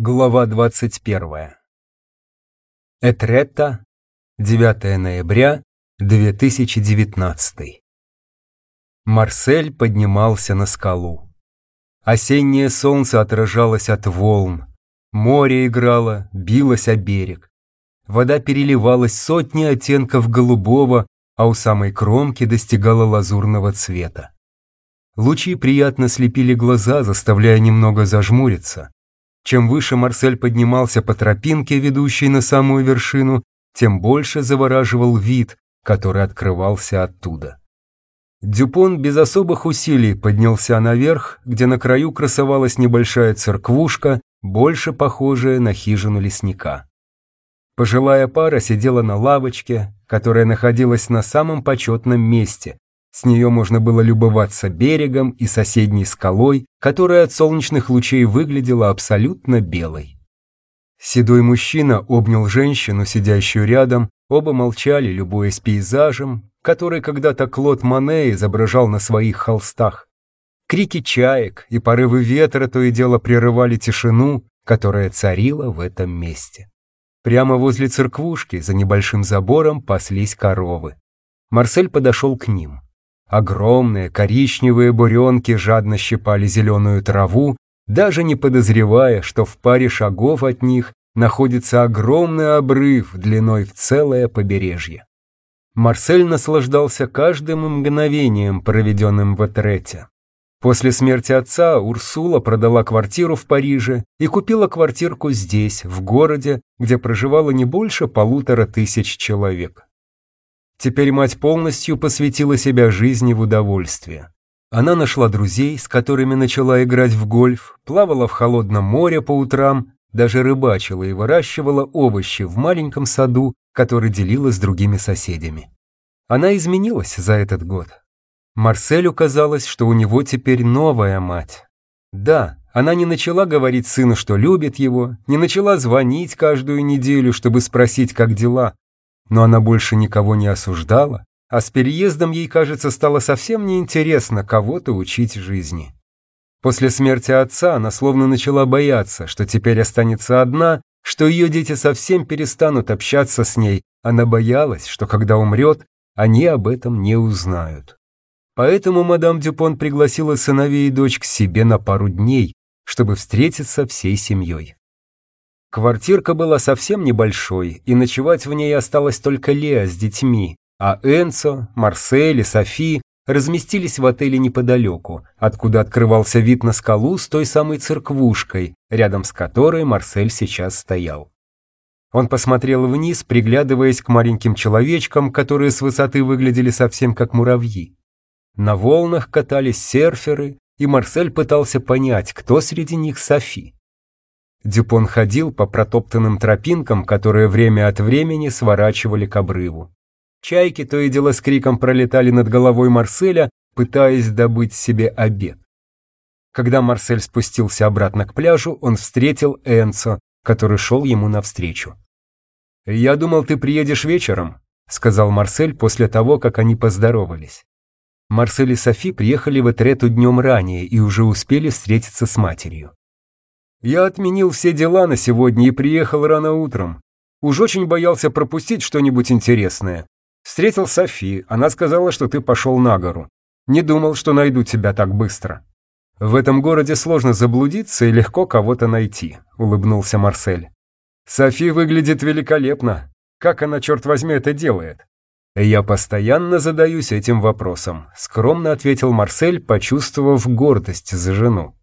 Глава 21. Этретта, 9 ноября 2019. Марсель поднимался на скалу. Осеннее солнце отражалось от волн. Море играло, билось о берег. Вода переливалась сотни оттенков голубого, а у самой кромки достигала лазурного цвета. Лучи приятно слепили глаза, заставляя немного зажмуриться. Чем выше Марсель поднимался по тропинке, ведущей на самую вершину, тем больше завораживал вид, который открывался оттуда. Дюпон без особых усилий поднялся наверх, где на краю красовалась небольшая церквушка, больше похожая на хижину лесника. Пожилая пара сидела на лавочке, которая находилась на самом почетном месте, с нее можно было любоваться берегом и соседней скалой, которая от солнечных лучей выглядела абсолютно белой. Седой мужчина обнял женщину, сидящую рядом, оба молчали, любуясь пейзажем, который когда-то Клод Мане изображал на своих холстах. Крики чаек и порывы ветра то и дело прерывали тишину, которая царила в этом месте. Прямо возле церквушки, за небольшим забором, паслись коровы. Марсель подошел к ним. Огромные коричневые буренки жадно щипали зеленую траву, даже не подозревая, что в паре шагов от них находится огромный обрыв длиной в целое побережье. Марсель наслаждался каждым мгновением, проведенным в Этрете. После смерти отца Урсула продала квартиру в Париже и купила квартирку здесь, в городе, где проживало не больше полутора тысяч человек. Теперь мать полностью посвятила себя жизни в удовольствие. Она нашла друзей, с которыми начала играть в гольф, плавала в холодном море по утрам, даже рыбачила и выращивала овощи в маленьком саду, который делила с другими соседями. Она изменилась за этот год. Марселю казалось, что у него теперь новая мать. Да, она не начала говорить сыну, что любит его, не начала звонить каждую неделю, чтобы спросить, как дела, но она больше никого не осуждала, а с переездом ей, кажется, стало совсем неинтересно кого-то учить жизни. После смерти отца она словно начала бояться, что теперь останется одна, что ее дети совсем перестанут общаться с ней. Она боялась, что когда умрет, они об этом не узнают. Поэтому мадам Дюпон пригласила сыновей и дочь к себе на пару дней, чтобы встретиться всей семьей. Квартирка была совсем небольшой, и ночевать в ней осталось только Леа с детьми, а Энцо, Марсель и Софи разместились в отеле неподалеку, откуда открывался вид на скалу с той самой церквушкой, рядом с которой Марсель сейчас стоял. Он посмотрел вниз, приглядываясь к маленьким человечкам, которые с высоты выглядели совсем как муравьи. На волнах катались серферы, и Марсель пытался понять, кто среди них Софи. Дюпон ходил по протоптанным тропинкам, которые время от времени сворачивали к обрыву. Чайки то и дело с криком пролетали над головой Марселя, пытаясь добыть себе обед. Когда Марсель спустился обратно к пляжу, он встретил Энцо, который шел ему навстречу. «Я думал, ты приедешь вечером», — сказал Марсель после того, как они поздоровались. Марсель и Софи приехали в Этрету днем ранее и уже успели встретиться с матерью. Я отменил все дела на сегодня и приехал рано утром. Уж очень боялся пропустить что-нибудь интересное. Встретил Софи, она сказала, что ты пошел на гору. Не думал, что найду тебя так быстро. В этом городе сложно заблудиться и легко кого-то найти, улыбнулся Марсель. Софи выглядит великолепно. Как она, черт возьми, это делает? Я постоянно задаюсь этим вопросом, скромно ответил Марсель, почувствовав гордость за жену.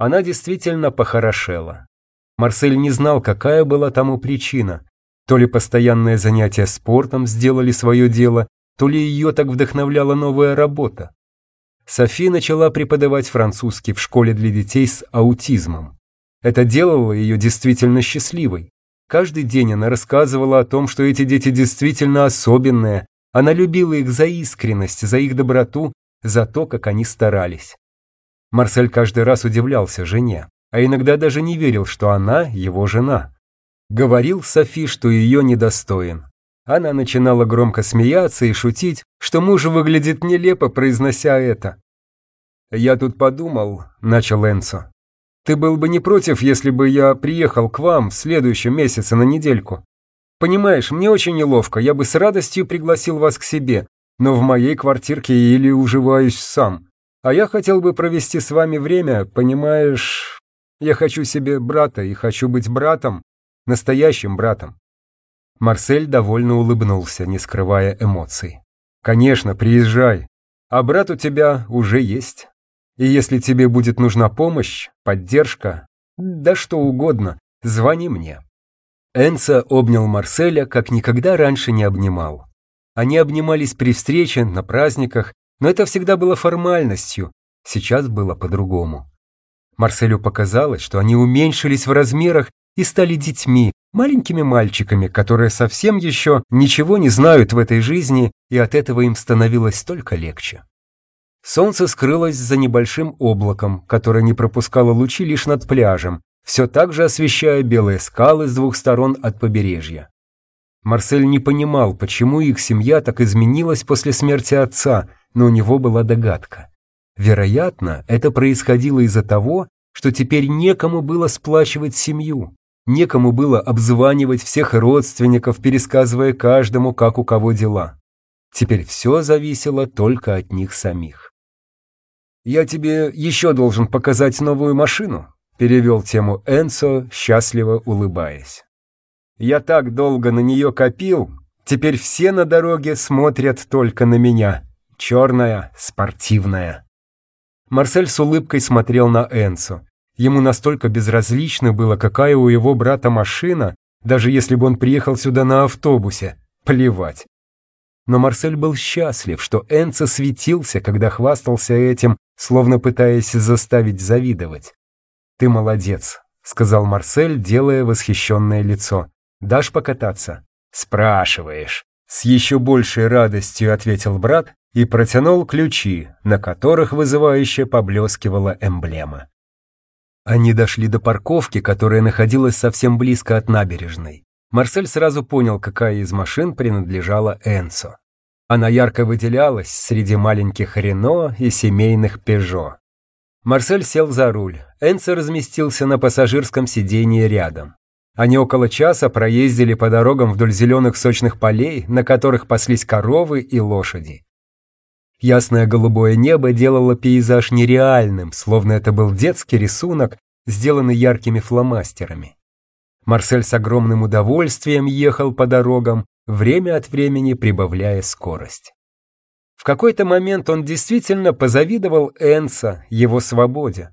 Она действительно похорошела. Марсель не знал, какая была тому причина. То ли постоянное занятие спортом сделали свое дело, то ли ее так вдохновляла новая работа. Софи начала преподавать французский в школе для детей с аутизмом. Это делало ее действительно счастливой. Каждый день она рассказывала о том, что эти дети действительно особенные. Она любила их за искренность, за их доброту, за то, как они старались. Марсель каждый раз удивлялся жене, а иногда даже не верил, что она его жена. Говорил Софи, что ее недостоин. Она начинала громко смеяться и шутить, что муж выглядит нелепо, произнося это. «Я тут подумал», — начал Энцо. Ты был бы не против, если бы я приехал к вам в следующем месяце на недельку? Понимаешь, мне очень неловко, я бы с радостью пригласил вас к себе, но в моей квартирке или уживаюсь сам. А я хотел бы провести с вами время, понимаешь... Я хочу себе брата и хочу быть братом, настоящим братом. Марсель довольно улыбнулся, не скрывая эмоций. «Конечно, приезжай. А брат у тебя уже есть. И если тебе будет нужна помощь, поддержка, да что угодно, звони мне». Энса обнял Марселя, как никогда раньше не обнимал. Они обнимались при встрече, на праздниках, но это всегда было формальностью, сейчас было по-другому. Марселю показалось, что они уменьшились в размерах и стали детьми, маленькими мальчиками, которые совсем еще ничего не знают в этой жизни, и от этого им становилось только легче. Солнце скрылось за небольшим облаком, которое не пропускало лучи лишь над пляжем, все так же освещая белые скалы с двух сторон от побережья. Марсель не понимал, почему их семья так изменилась после смерти отца, но у него была догадка. Вероятно, это происходило из-за того, что теперь некому было сплачивать семью, некому было обзванивать всех родственников, пересказывая каждому, как у кого дела. Теперь все зависело только от них самих. «Я тебе еще должен показать новую машину», — перевел тему Энсо, счастливо улыбаясь. «Я так долго на нее копил, теперь все на дороге смотрят только на меня. Черная, спортивная». Марсель с улыбкой смотрел на Энсо. Ему настолько безразлично было, какая у его брата машина, даже если бы он приехал сюда на автобусе. Плевать. Но Марсель был счастлив, что Энцо светился, когда хвастался этим, словно пытаясь заставить завидовать. «Ты молодец», — сказал Марсель, делая восхищенное лицо. «Дашь покататься?» «Спрашиваешь». С еще большей радостью ответил брат и протянул ключи, на которых вызывающе поблескивала эмблема. Они дошли до парковки, которая находилась совсем близко от набережной. Марсель сразу понял, какая из машин принадлежала Энсо. Она ярко выделялась среди маленьких Рено и семейных Пежо. Марсель сел за руль, Энсо разместился на пассажирском сиденье рядом. Они около часа проездили по дорогам вдоль зеленых сочных полей, на которых паслись коровы и лошади. Ясное голубое небо делало пейзаж нереальным, словно это был детский рисунок, сделанный яркими фломастерами. Марсель с огромным удовольствием ехал по дорогам, время от времени прибавляя скорость. В какой-то момент он действительно позавидовал Энса, его свободе.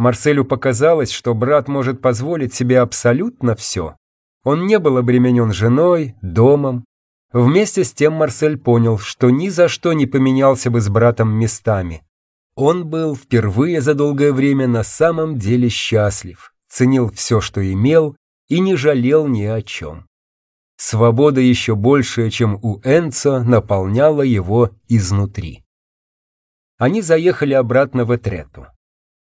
Марселю показалось, что брат может позволить себе абсолютно все. Он не был обременен женой, домом. Вместе с тем Марсель понял, что ни за что не поменялся бы с братом местами. Он был впервые за долгое время на самом деле счастлив, ценил все, что имел, и не жалел ни о чем. Свобода еще большая, чем у Энца, наполняла его изнутри. Они заехали обратно в Этрету.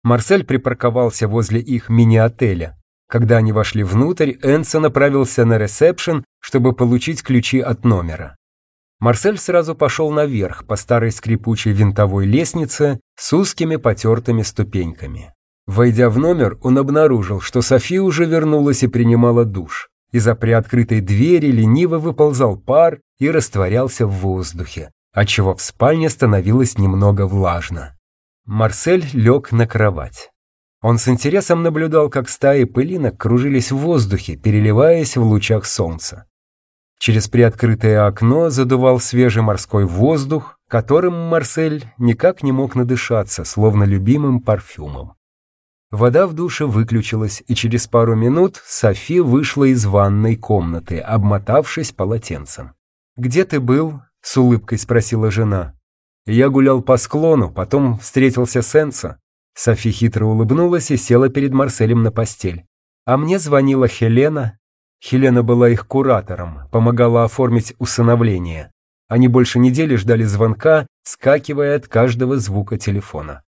Марсель припарковался возле их мини-отеля. Когда они вошли внутрь, Энца направился на ресепшн, чтобы получить ключи от номера. Марсель сразу пошел наверх по старой скрипучей винтовой лестнице с узкими потертыми ступеньками. Войдя в номер, он обнаружил, что Софи уже вернулась и принимала душ. Из-за приоткрытой двери лениво выползал пар и растворялся в воздухе, отчего в спальне становилось немного влажно. Марсель лег на кровать. Он с интересом наблюдал, как стаи пылинок кружились в воздухе, переливаясь в лучах солнца. Через приоткрытое окно задувал свежий морской воздух, которым Марсель никак не мог надышаться, словно любимым парфюмом. Вода в душе выключилась, и через пару минут Софи вышла из ванной комнаты, обмотавшись полотенцем. «Где ты был?» — с улыбкой спросила жена. «Я гулял по склону, потом встретился с Энсо». Софи хитро улыбнулась и села перед Марселем на постель. А мне звонила Хелена. Хелена была их куратором, помогала оформить усыновление. Они больше недели ждали звонка, скакивая от каждого звука телефона.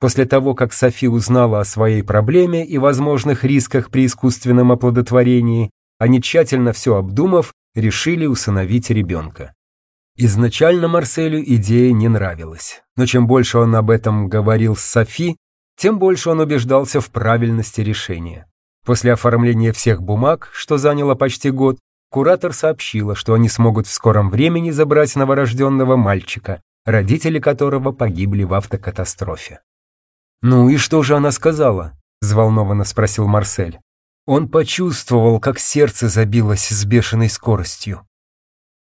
После того, как Софи узнала о своей проблеме и возможных рисках при искусственном оплодотворении, они тщательно все обдумав, решили усыновить ребенка. Изначально Марселю идея не нравилась, но чем больше он об этом говорил с Софи, тем больше он убеждался в правильности решения. После оформления всех бумаг, что заняло почти год, куратор сообщила, что они смогут в скором времени забрать новорожденного мальчика, родители которого погибли в автокатастрофе. «Ну и что же она сказала?» – взволнованно спросил Марсель. Он почувствовал, как сердце забилось с бешеной скоростью.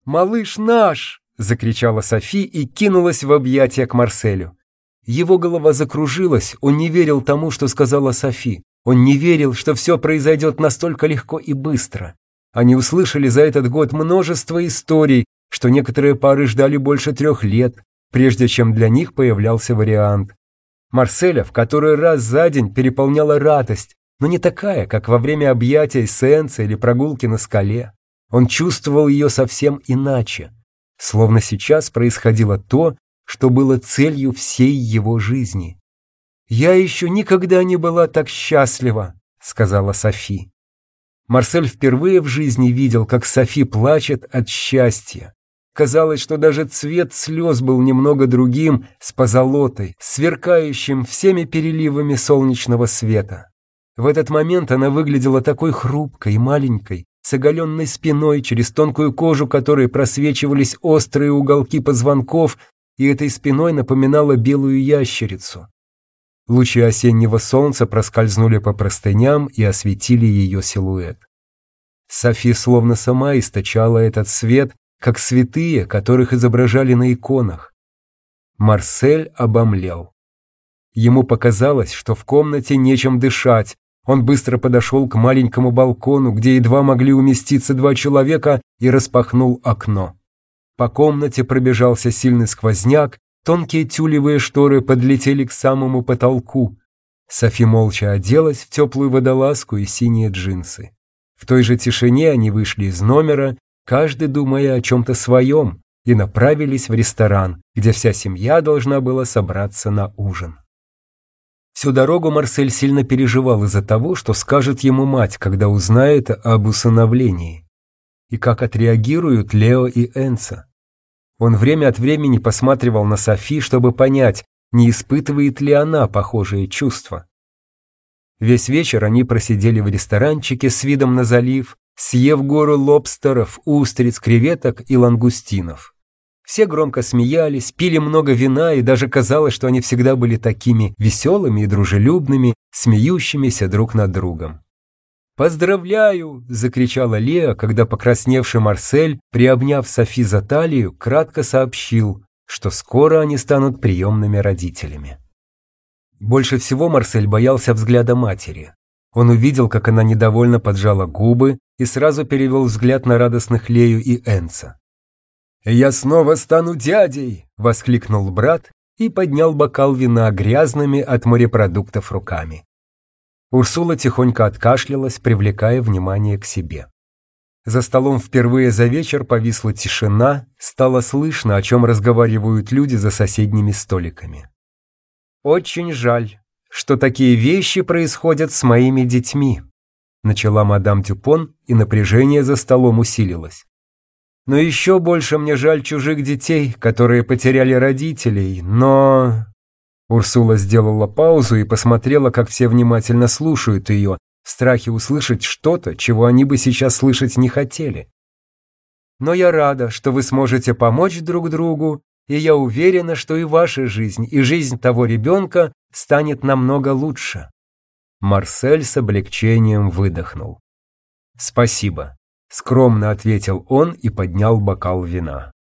«Малыш наш!» – закричала Софи и кинулась в объятия к Марселю. Его голова закружилась, он не верил тому, что сказала Софи. Он не верил, что все произойдет настолько легко и быстро. Они услышали за этот год множество историй, что некоторые пары ждали больше трех лет, прежде чем для них появлялся вариант. Марселя в который раз за день переполняла радость, но не такая, как во время объятия сеанса или прогулки на скале. Он чувствовал ее совсем иначе. Словно сейчас происходило то, что было целью всей его жизни. «Я еще никогда не была так счастлива», — сказала Софи. Марсель впервые в жизни видел, как Софи плачет от счастья. Казалось, что даже цвет слез был немного другим, с позолотой, сверкающим всеми переливами солнечного света. В этот момент она выглядела такой хрупкой и маленькой, с оголенной спиной, через тонкую кожу которой просвечивались острые уголки позвонков, и этой спиной напоминала белую ящерицу. Лучи осеннего солнца проскользнули по простыням и осветили ее силуэт. Софи словно сама источала этот свет, как святые, которых изображали на иконах. Марсель обомлел. Ему показалось, что в комнате нечем дышать. Он быстро подошел к маленькому балкону, где едва могли уместиться два человека, и распахнул окно. По комнате пробежался сильный сквозняк, Тонкие тюлевые шторы подлетели к самому потолку. Софи молча оделась в теплую водолазку и синие джинсы. В той же тишине они вышли из номера, каждый думая о чем-то своем, и направились в ресторан, где вся семья должна была собраться на ужин. Всю дорогу Марсель сильно переживал из-за того, что скажет ему мать, когда узнает об усыновлении. И как отреагируют Лео и Энса. Он время от времени посматривал на Софи, чтобы понять, не испытывает ли она похожие чувства. Весь вечер они просидели в ресторанчике с видом на залив, съев гору лобстеров, устриц, креветок и лангустинов. Все громко смеялись, пили много вина, и даже казалось, что они всегда были такими веселыми и дружелюбными, смеющимися друг над другом. «Поздравляю!» – закричала Леа, когда покрасневший Марсель, приобняв Софи за талию, кратко сообщил, что скоро они станут приемными родителями. Больше всего Марсель боялся взгляда матери. Он увидел, как она недовольно поджала губы и сразу перевел взгляд на радостных Лею и Энца. «Я снова стану дядей!» – воскликнул брат и поднял бокал вина грязными от морепродуктов руками. Урсула тихонько откашлялась, привлекая внимание к себе. За столом впервые за вечер повисла тишина, стало слышно, о чем разговаривают люди за соседними столиками. «Очень жаль, что такие вещи происходят с моими детьми», начала мадам Тюпон, и напряжение за столом усилилось. «Но еще больше мне жаль чужих детей, которые потеряли родителей, но...» Урсула сделала паузу и посмотрела, как все внимательно слушают ее, в страхе услышать что-то, чего они бы сейчас слышать не хотели. «Но я рада, что вы сможете помочь друг другу, и я уверена, что и ваша жизнь, и жизнь того ребенка станет намного лучше». Марсель с облегчением выдохнул. «Спасибо», — скромно ответил он и поднял бокал вина.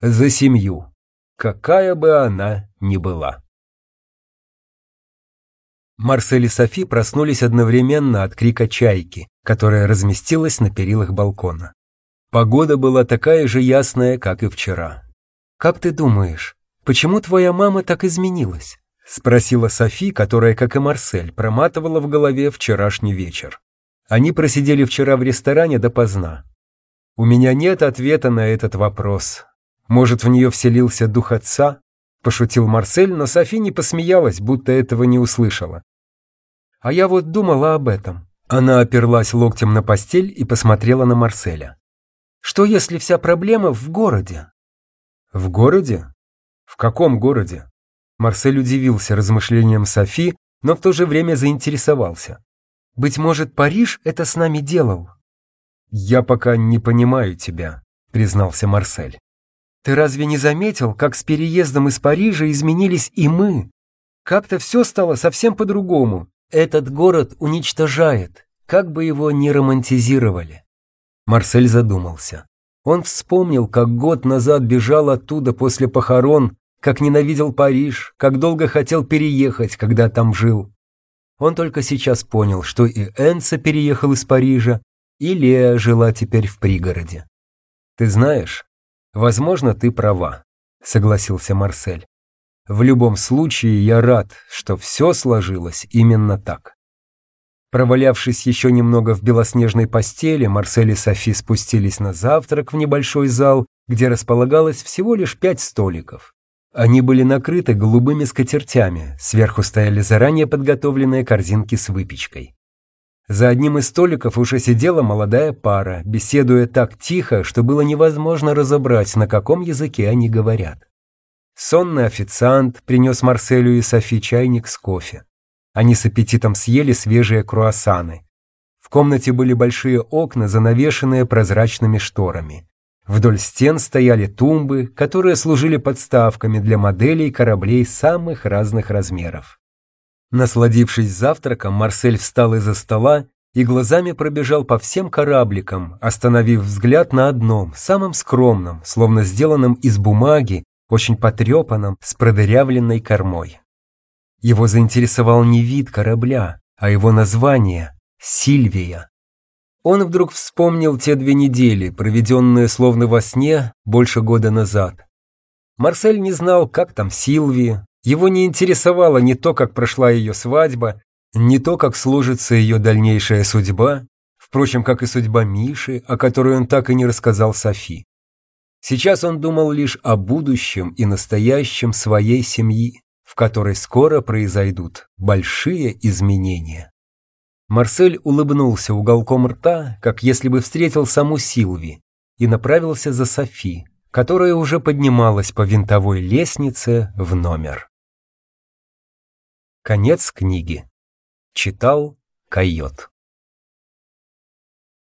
«За семью, какая бы она ни была». Марсель и Софи проснулись одновременно от крика чайки, которая разместилась на перилах балкона. Погода была такая же ясная, как и вчера. «Как ты думаешь, почему твоя мама так изменилась?» — спросила Софи, которая, как и Марсель, проматывала в голове вчерашний вечер. Они просидели вчера в ресторане допоздна. «У меня нет ответа на этот вопрос. Может, в нее вселился дух отца?» Пошутил Марсель, но Софи не посмеялась, будто этого не услышала. А я вот думала об этом. Она оперлась локтем на постель и посмотрела на Марселя. Что если вся проблема в городе? В городе? В каком городе? Марсель удивился размышлениям Софи, но в то же время заинтересовался. «Быть может, Париж это с нами делал?» «Я пока не понимаю тебя», — признался Марсель. «Ты разве не заметил, как с переездом из Парижа изменились и мы? Как-то все стало совсем по-другому. Этот город уничтожает, как бы его ни романтизировали». Марсель задумался. Он вспомнил, как год назад бежал оттуда после похорон, как ненавидел Париж, как долго хотел переехать, когда там жил. Он только сейчас понял, что и Энса переехал из Парижа, и Лея жила теперь в пригороде. «Ты знаешь, возможно, ты права», — согласился Марсель. «В любом случае я рад, что все сложилось именно так». Провалявшись еще немного в белоснежной постели, Марсель и Софи спустились на завтрак в небольшой зал, где располагалось всего лишь пять столиков. Они были накрыты голубыми скатертями, сверху стояли заранее подготовленные корзинки с выпечкой. За одним из столиков уже сидела молодая пара, беседуя так тихо, что было невозможно разобрать, на каком языке они говорят. Сонный официант принес Марселю и Софи чайник с кофе. Они с аппетитом съели свежие круассаны. В комнате были большие окна, занавешенные прозрачными шторами. Вдоль стен стояли тумбы, которые служили подставками для моделей кораблей самых разных размеров. Насладившись завтраком, Марсель встал из-за стола и глазами пробежал по всем корабликам, остановив взгляд на одном, самом скромном, словно сделанном из бумаги, очень потрепанном, с продырявленной кормой. Его заинтересовал не вид корабля, а его название — «Сильвия». Он вдруг вспомнил те две недели, проведенные словно во сне больше года назад. Марсель не знал, как там Силви, его не интересовало не то, как прошла ее свадьба, не то, как сложится ее дальнейшая судьба, впрочем, как и судьба Миши, о которой он так и не рассказал Софи. Сейчас он думал лишь о будущем и настоящем своей семьи, в которой скоро произойдут большие изменения. Марсель улыбнулся уголком рта, как если бы встретил саму Силви, и направился за Софи, которая уже поднималась по винтовой лестнице в номер. Конец книги. Читал Койот.